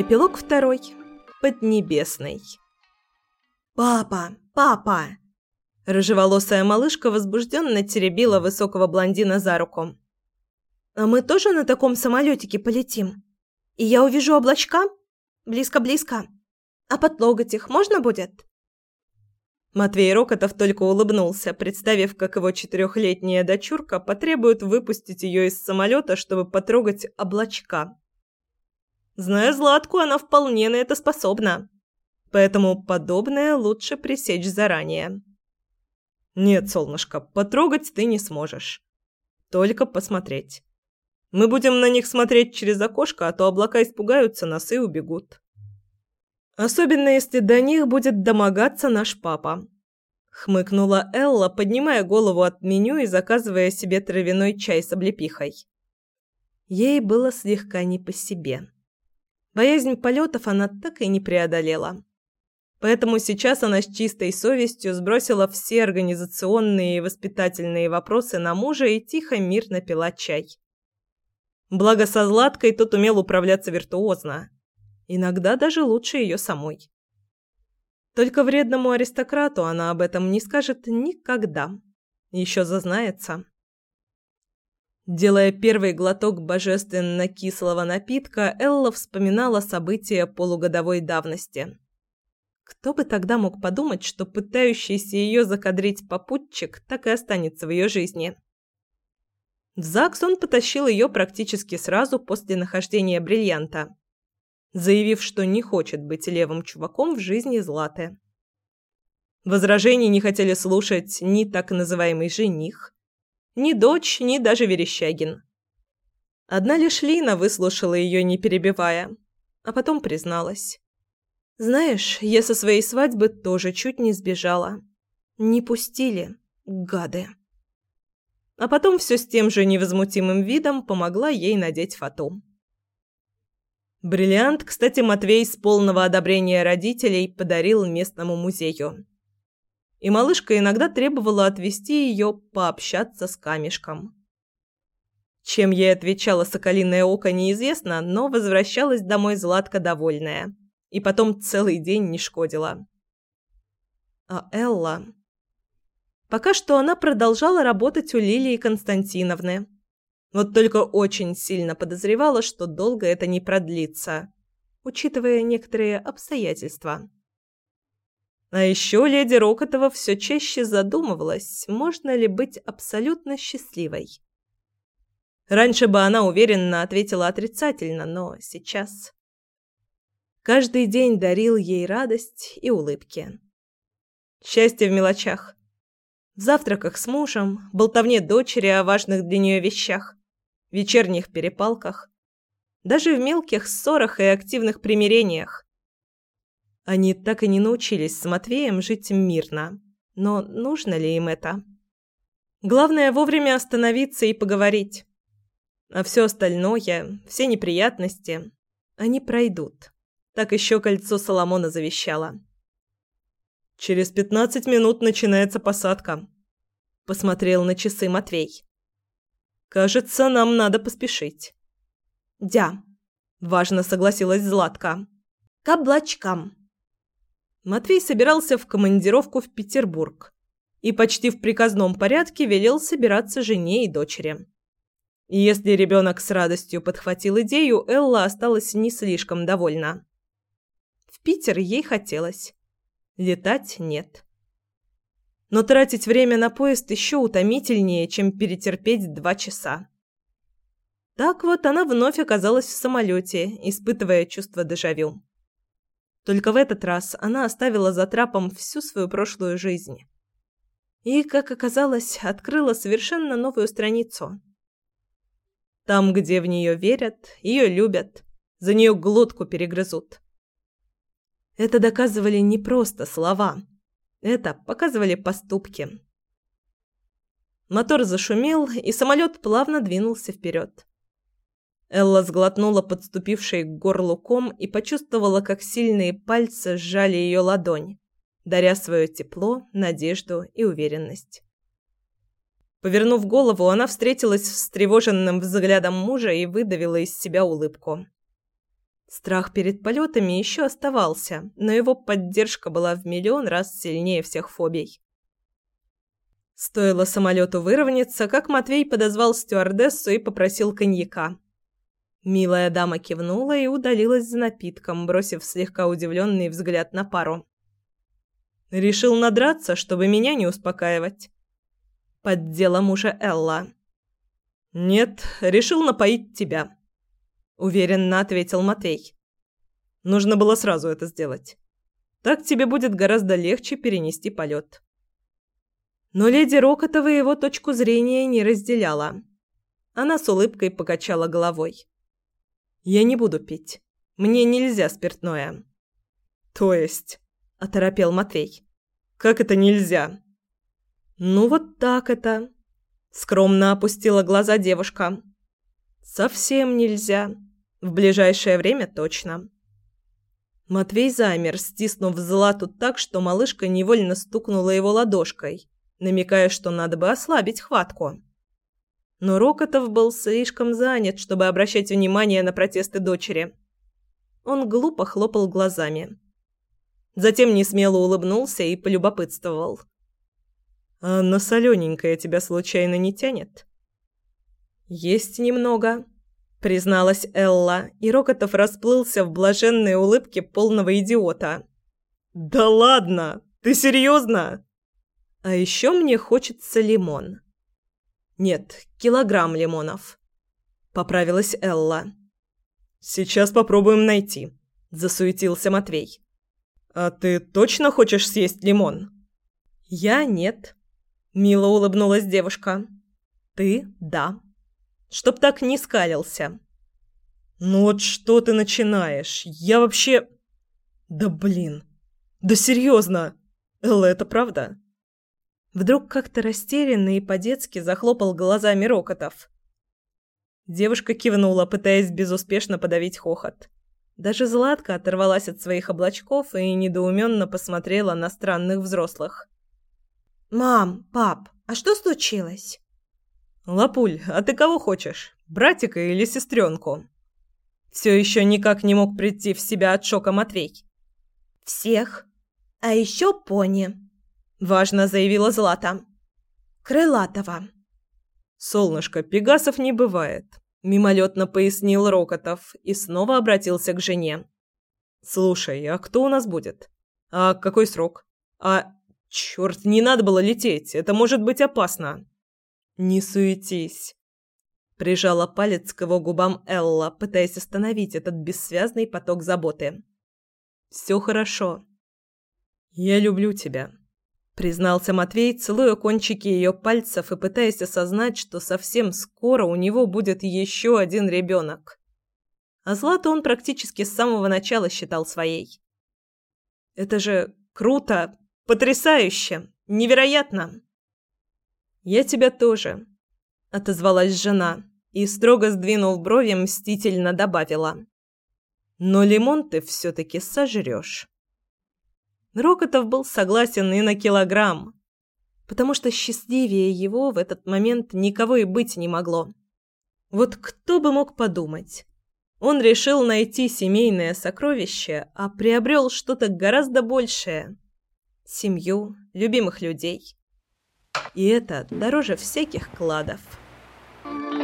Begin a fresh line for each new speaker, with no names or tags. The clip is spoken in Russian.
Эпилог второй. Поднебесный. «Папа! Папа!» Рыжеволосая малышка возбужденно теребила высокого блондина за руку. «А мы тоже на таком самолетике полетим? И я увижу облачка? Близко-близко. А подлогать их можно будет?» Матвей Рокотов только улыбнулся, представив, как его четырехлетняя дочурка потребует выпустить ее из самолета, чтобы потрогать облачка. Зная Златку, она вполне на это способна. Поэтому подобное лучше пресечь заранее. Нет, солнышко, потрогать ты не сможешь. Только посмотреть. Мы будем на них смотреть через окошко, а то облака испугаются нас и убегут. Особенно если до них будет домогаться наш папа. Хмыкнула Элла, поднимая голову от меню и заказывая себе травяной чай с облепихой. Ей было слегка не по себе. Боязнь полетов она так и не преодолела. Поэтому сейчас она с чистой совестью сбросила все организационные и воспитательные вопросы на мужа и тихо мирно пила чай. Благо со Златкой тот умел управляться виртуозно. Иногда даже лучше ее самой. Только вредному аристократу она об этом не скажет никогда. Еще зазнается. Делая первый глоток божественно-кислого напитка, Элла вспоминала события полугодовой давности. Кто бы тогда мог подумать, что пытающийся ее закадрить попутчик так и останется в ее жизни? В ЗАГС он потащил ее практически сразу после нахождения бриллианта, заявив, что не хочет быть левым чуваком в жизни Златы. Возражений не хотели слушать ни так называемый жених, ни дочь, ни даже Верещагин. Одна лишь Лина выслушала ее, не перебивая, а потом призналась. «Знаешь, я со своей свадьбы тоже чуть не сбежала. Не пустили, гады». А потом все с тем же невозмутимым видом помогла ей надеть фату. Бриллиант, кстати, Матвей с полного одобрения родителей подарил местному музею и малышка иногда требовала отвезти ее пообщаться с камешком. Чем ей отвечала соколиное око, неизвестно, но возвращалась домой Златка довольная. И потом целый день не шкодила. А Элла... Пока что она продолжала работать у Лилии Константиновны. Вот только очень сильно подозревала, что долго это не продлится, учитывая некоторые обстоятельства. А еще леди Рокотова все чаще задумывалась, можно ли быть абсолютно счастливой. Раньше бы она уверенно ответила отрицательно, но сейчас... Каждый день дарил ей радость и улыбки. Счастье в мелочах. В завтраках с мужем, болтовне дочери о важных для нее вещах, вечерних перепалках, даже в мелких ссорах и активных примирениях. Они так и не научились с Матвеем жить мирно. Но нужно ли им это? Главное вовремя остановиться и поговорить. А все остальное, все неприятности, они пройдут. Так еще кольцо Соломона завещало. «Через пятнадцать минут начинается посадка», — посмотрел на часы Матвей. «Кажется, нам надо поспешить». «Дя», — важно согласилась Златка. «Каблачкам». Матвей собирался в командировку в Петербург и почти в приказном порядке велел собираться жене и дочери. И если ребенок с радостью подхватил идею, Элла осталась не слишком довольна. В Питер ей хотелось. Летать нет. Но тратить время на поезд еще утомительнее, чем перетерпеть два часа. Так вот она вновь оказалась в самолете, испытывая чувство дежавю. Только в этот раз она оставила за трапом всю свою прошлую жизнь. И, как оказалось, открыла совершенно новую страницу. Там, где в нее верят, ее любят, за нее глотку перегрызут. Это доказывали не просто слова. Это показывали поступки. Мотор зашумел, и самолет плавно двинулся вперед. Элла сглотнула подступивший к горлу ком и почувствовала, как сильные пальцы сжали ее ладонь, даря свое тепло, надежду и уверенность. Повернув голову, она встретилась с встревоженным взглядом мужа и выдавила из себя улыбку. Страх перед полетами еще оставался, но его поддержка была в миллион раз сильнее всех фобий. Стоило самолету выровняться, как Матвей подозвал стюардессу и попросил коньяка. Милая дама кивнула и удалилась за напитком, бросив слегка удивленный взгляд на пару. «Решил надраться, чтобы меня не успокаивать», поддела мужа Элла. «Нет, решил напоить тебя», — уверенно ответил Матвей. «Нужно было сразу это сделать. Так тебе будет гораздо легче перенести полет». Но леди Рокотова его точку зрения не разделяла. Она с улыбкой покачала головой. «Я не буду пить. Мне нельзя спиртное». «То есть?» – оторопел Матвей. «Как это нельзя?» «Ну вот так это!» – скромно опустила глаза девушка. «Совсем нельзя. В ближайшее время точно». Матвей замер, стиснув Злату так, что малышка невольно стукнула его ладошкой, намекая, что надо бы ослабить хватку. Но Рокотов был слишком занят, чтобы обращать внимание на протесты дочери. Он глупо хлопал глазами. Затем несмело улыбнулся и полюбопытствовал. «А на солёненькое тебя случайно не тянет?» «Есть немного», — призналась Элла, и Рокотов расплылся в блаженной улыбке полного идиота. «Да ладно! Ты серьезно?» «А еще мне хочется лимон». «Нет, килограмм лимонов», — поправилась Элла. «Сейчас попробуем найти», — засуетился Матвей. «А ты точно хочешь съесть лимон?» «Я нет», Мило улыбнулась девушка. Ты? Да. Чтоб так не скалился. Ну вот что ты начинаешь? Я вообще Да блин. Да серьезно. Элла, это правда? Вдруг как-то растерянно и по-детски захлопал глазами Рокотов. Девушка кивнула, пытаясь безуспешно подавить хохот. Даже Златка оторвалась от своих облачков и недоуменно посмотрела на странных взрослых. «Мам, пап, а что случилось?» «Лапуль, а ты кого хочешь? Братика или сестренку?» Все еще никак не мог прийти в себя от шока Матвей. «Всех. А еще пони», — важно заявила Злата. «Крылатого». «Солнышко, пегасов не бывает», — мимолетно пояснил Рокотов и снова обратился к жене. «Слушай, а кто у нас будет? А какой срок? А Черт, не надо было лететь, это может быть опасно. Не суетись. Прижала палец к его губам Элла, пытаясь остановить этот бессвязный поток заботы. Все хорошо. Я люблю тебя, признался Матвей, целуя кончики ее пальцев и пытаясь осознать, что совсем скоро у него будет еще один ребенок. А Злату он практически с самого начала считал своей. Это же круто, Потрясающе! Невероятно!» «Я тебя тоже», — отозвалась жена и, строго сдвинув брови, мстительно добавила. «Но лимон ты все-таки сожрешь». Рокотов был согласен и на килограмм, потому что счастливее его в этот момент никого и быть не могло. Вот кто бы мог подумать? Он решил найти семейное сокровище, а приобрел что-то гораздо большее — семью, любимых людей. И это дороже всяких кладов. Thank you.